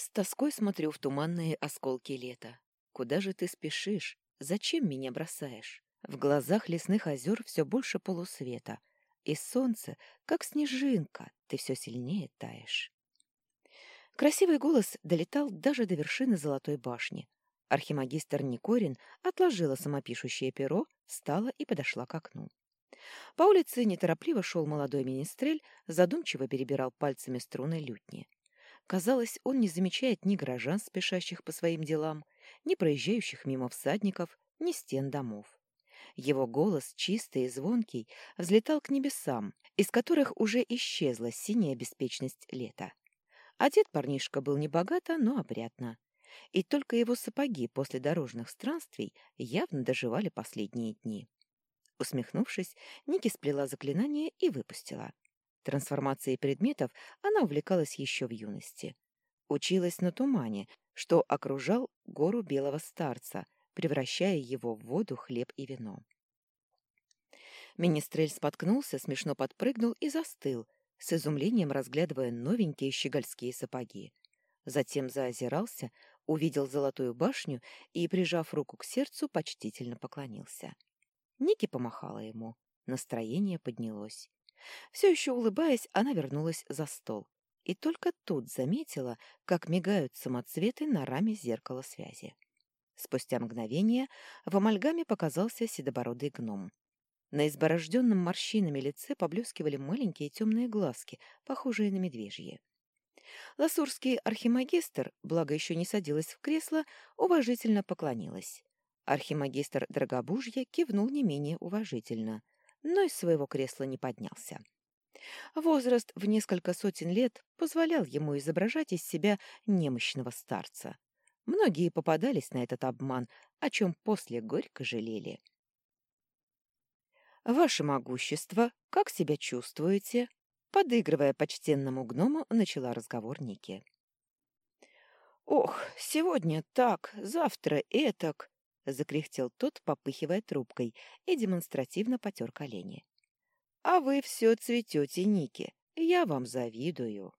С тоской смотрю в туманные осколки лета. Куда же ты спешишь? Зачем меня бросаешь? В глазах лесных озер все больше полусвета, и солнце, как снежинка, ты все сильнее таешь. Красивый голос долетал даже до вершины Золотой башни. Архимагистр Никорин отложила самопишущее перо, встала и подошла к окну. По улице неторопливо шел молодой министрель, задумчиво перебирал пальцами струны лютни. Казалось, он не замечает ни горожан, спешащих по своим делам, ни проезжающих мимо всадников, ни стен домов. Его голос, чистый и звонкий, взлетал к небесам, из которых уже исчезла синяя беспечность лета. Одет парнишка был небогато, но опрятно. И только его сапоги после дорожных странствий явно доживали последние дни. Усмехнувшись, Ники сплела заклинание и выпустила. Трансформацией предметов она увлекалась еще в юности. Училась на тумане, что окружал гору белого старца, превращая его в воду, хлеб и вино. Министрель споткнулся, смешно подпрыгнул и застыл, с изумлением разглядывая новенькие щегольские сапоги. Затем заозирался, увидел золотую башню и, прижав руку к сердцу, почтительно поклонился. Ники помахала ему. Настроение поднялось. Все еще улыбаясь, она вернулась за стол. И только тут заметила, как мигают самоцветы на раме зеркала связи. Спустя мгновение в амальгаме показался седобородый гном. На изборожденном морщинами лице поблескивали маленькие темные глазки, похожие на медвежьи. Ласурский архимагистр, благо еще не садилась в кресло, уважительно поклонилась. Архимагистр Драгобужья кивнул не менее уважительно но из своего кресла не поднялся. Возраст в несколько сотен лет позволял ему изображать из себя немощного старца. Многие попадались на этот обман, о чем после горько жалели. «Ваше могущество, как себя чувствуете?» Подыгрывая почтенному гному, начала разговор Ники. «Ох, сегодня так, завтра этак», — закряхтел тот, попыхивая трубкой, и демонстративно потер колени. «А вы все цветете, Ники. Я вам завидую».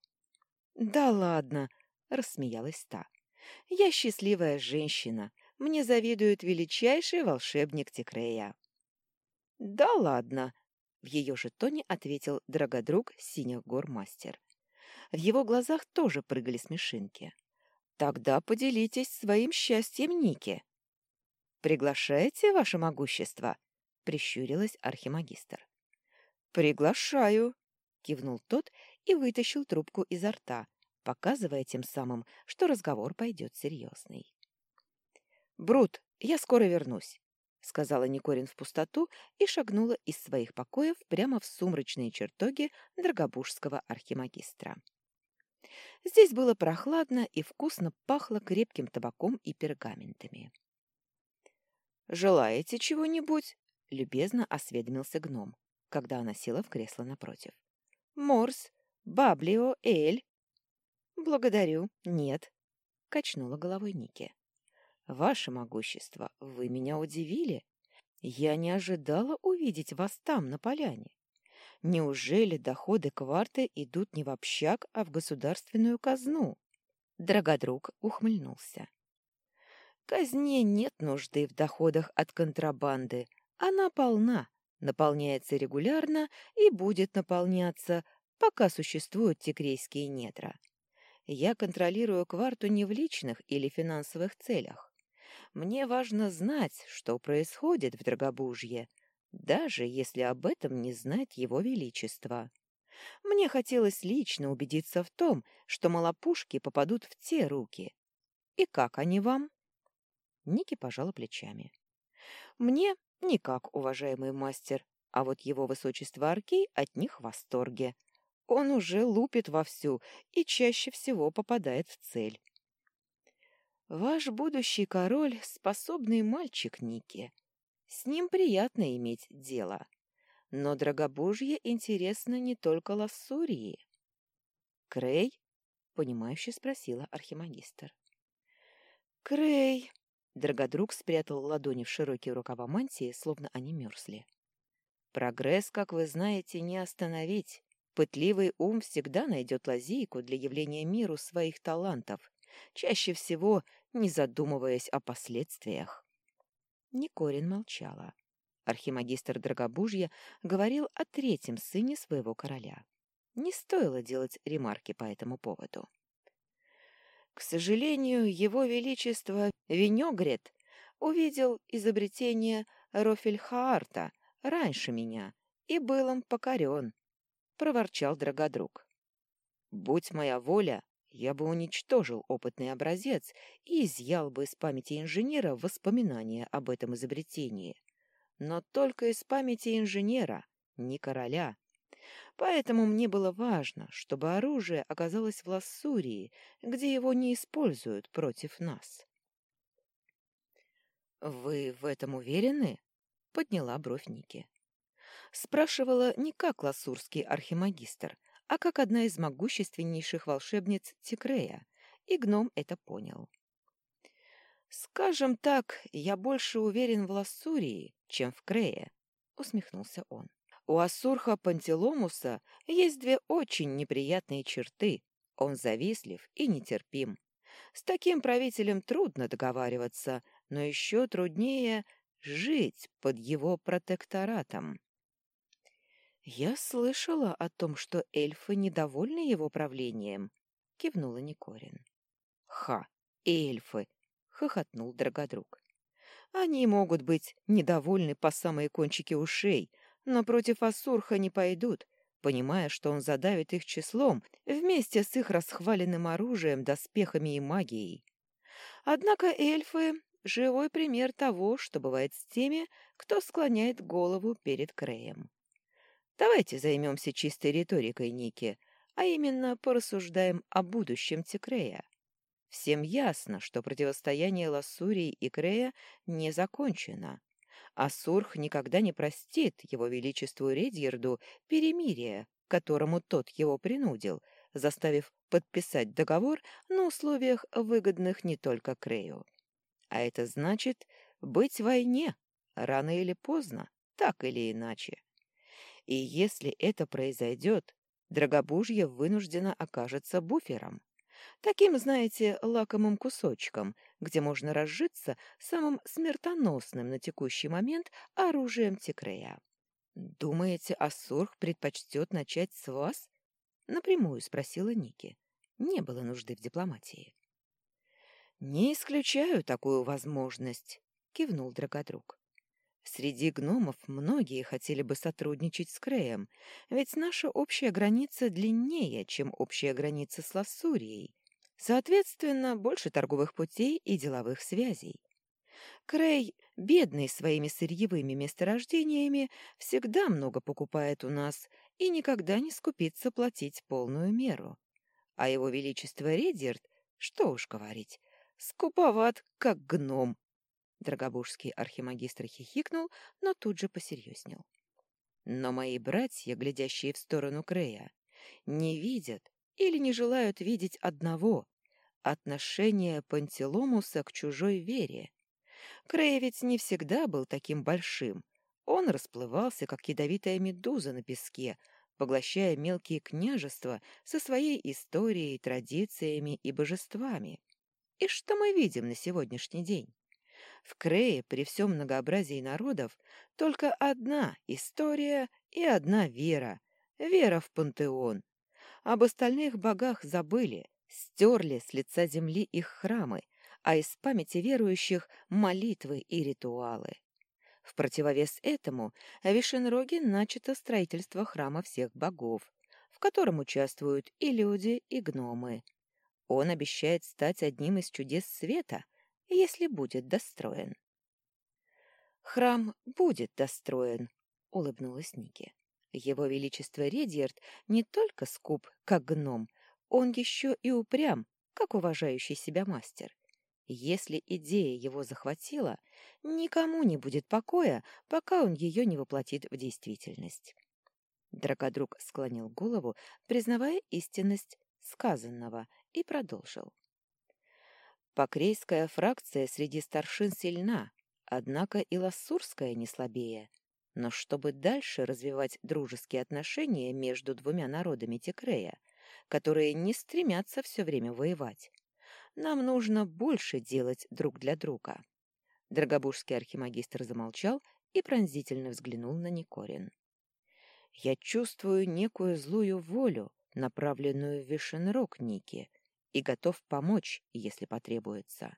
«Да ладно!» — рассмеялась та. «Я счастливая женщина. Мне завидует величайший волшебник Текрея». «Да ладно!» — в ее же тоне ответил дрогодруг синих гор мастер. В его глазах тоже прыгали смешинки. «Тогда поделитесь своим счастьем, Ники». «Приглашаете, ваше могущество?» — прищурилась архимагистр. «Приглашаю», — кивнул тот и вытащил трубку изо рта, показывая тем самым, что разговор пойдет серьезный. «Брут, я скоро вернусь», — сказала Никорин в пустоту и шагнула из своих покоев прямо в сумрачные чертоги Драгобужского архимагистра. Здесь было прохладно и вкусно пахло крепким табаком и пергаментами. «Желаете чего-нибудь?» — любезно осведомился гном, когда она села в кресло напротив. «Морс, Баблио, Эль». «Благодарю, нет», — качнула головой Ники. «Ваше могущество, вы меня удивили. Я не ожидала увидеть вас там, на поляне. Неужели доходы кварты идут не в общак, а в государственную казну?» Драгодруг ухмыльнулся. Казне нет нужды в доходах от контрабанды. Она полна, наполняется регулярно и будет наполняться, пока существуют тигрейские недра. Я контролирую кварту не в личных или финансовых целях. Мне важно знать, что происходит в Драгобужье, даже если об этом не знает его величество. Мне хотелось лично убедиться в том, что малопушки попадут в те руки. И как они вам? Ники пожала плечами. «Мне никак, уважаемый мастер, а вот его высочество Аркей от них в восторге. Он уже лупит вовсю и чаще всего попадает в цель». «Ваш будущий король — способный мальчик, Ники. С ним приятно иметь дело. Но Драгобужье интересно не только Лассурии». «Крей?» — понимающе спросила архимагистр. «Крей!» Дрогодруг спрятал ладони в широкие рукава мантии, словно они мерзли. «Прогресс, как вы знаете, не остановить. Пытливый ум всегда найдет лазейку для явления миру своих талантов, чаще всего не задумываясь о последствиях. Никорин молчала. Архимагистр Драгобужья говорил о третьем сыне своего короля. Не стоило делать ремарки по этому поводу. К сожалению, его величество Венегрет увидел изобретение Рофельхаарта раньше меня и был им покорен, — проворчал Драгодруг. Будь моя воля, я бы уничтожил опытный образец и изъял бы из памяти инженера воспоминания об этом изобретении. Но только из памяти инженера, не короля. Поэтому мне было важно, чтобы оружие оказалось в Лассурии, где его не используют против нас. «Вы в этом уверены?» — подняла бровь Ники. Спрашивала не как лассурский архимагистр, а как одна из могущественнейших волшебниц Тикрея, и гном это понял. «Скажем так, я больше уверен в Лассурии, чем в Крее», — усмехнулся он. «У Ассурха Пантеломуса есть две очень неприятные черты. Он завистлив и нетерпим. С таким правителем трудно договариваться, но еще труднее жить под его протекторатом. «Я слышала о том, что эльфы недовольны его правлением», — кивнула Никорин. «Ха! Эльфы!» — хохотнул Драгодруг. «Они могут быть недовольны по самые кончики ушей, но против Ассурха не пойдут, понимая, что он задавит их числом вместе с их расхваленным оружием, доспехами и магией. Однако эльфы — живой пример того, что бывает с теми, кто склоняет голову перед Креем. Давайте займемся чистой риторикой, Ники, а именно порассуждаем о будущем Тикрея. Всем ясно, что противостояние Лассурии и Крея не закончено. А Сурх никогда не простит его величеству Редьерду перемирие, которому тот его принудил, заставив подписать договор на условиях, выгодных не только Крею. А это значит быть в войне, рано или поздно, так или иначе. И если это произойдет, Драгобужье вынуждено окажется буфером. Таким, знаете, лакомым кусочком, где можно разжиться самым смертоносным на текущий момент оружием Тикрея. «Думаете, Ассурх предпочтет начать с вас?» — напрямую спросила Ники. Не было нужды в дипломатии. «Не исключаю такую возможность», — кивнул Драгодруг. Среди гномов многие хотели бы сотрудничать с Креем, ведь наша общая граница длиннее, чем общая граница с Лассурией. Соответственно, больше торговых путей и деловых связей. Крей, бедный своими сырьевыми месторождениями, всегда много покупает у нас и никогда не скупится платить полную меру. А его величество Редерт, что уж говорить, скуповат, как гном, Драгобужский архимагистр хихикнул, но тут же посерьезнел. Но мои братья, глядящие в сторону Крея, не видят или не желают видеть одного — отношения Пантеломуса к чужой вере. Крей ведь не всегда был таким большим. Он расплывался, как ядовитая медуза на песке, поглощая мелкие княжества со своей историей, традициями и божествами. И что мы видим на сегодняшний день? В Крее при всем многообразии народов только одна история и одна вера — вера в пантеон. Об остальных богах забыли, стерли с лица земли их храмы, а из памяти верующих — молитвы и ритуалы. В противовес этому в Вишенроге начато строительство храма всех богов, в котором участвуют и люди, и гномы. Он обещает стать одним из чудес света, если будет достроен. «Храм будет достроен», — улыбнулась Ники. «Его Величество Редьярд не только скуп, как гном, он еще и упрям, как уважающий себя мастер. Если идея его захватила, никому не будет покоя, пока он ее не воплотит в действительность». Драгодруг склонил голову, признавая истинность сказанного, и продолжил. Покрейская фракция среди старшин сильна, однако и лассурская не слабее. Но чтобы дальше развивать дружеские отношения между двумя народами Текрея, которые не стремятся все время воевать, нам нужно больше делать друг для друга. Драгобужский архимагистр замолчал и пронзительно взглянул на Никорин. «Я чувствую некую злую волю, направленную в Вишенрог Ники, и готов помочь, если потребуется».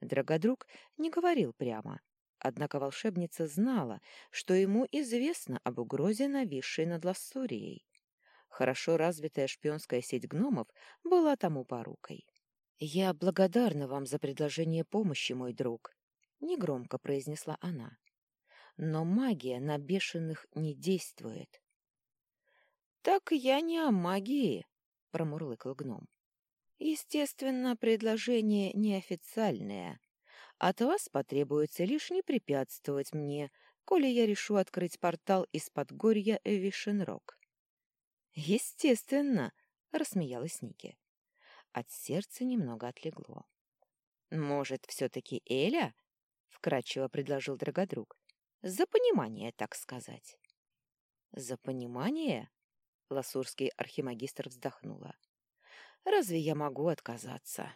Драгодруг не говорил прямо, однако волшебница знала, что ему известно об угрозе, нависшей над Лассурией. Хорошо развитая шпионская сеть гномов была тому порукой. «Я благодарна вам за предложение помощи, мой друг», — негромко произнесла она. «Но магия на бешеных не действует». «Так я не о магии», — промурлыкал гном. «Естественно, предложение неофициальное. От вас потребуется лишь не препятствовать мне, коли я решу открыть портал из Подгорья в Вишенрог. «Естественно!» — рассмеялась Ники. От сердца немного отлегло. «Может, все-таки Эля?» — вкратчиво предложил Драгодруг. «За понимание, так сказать». «За понимание?» — ласурский архимагистр вздохнула. «Разве я могу отказаться?»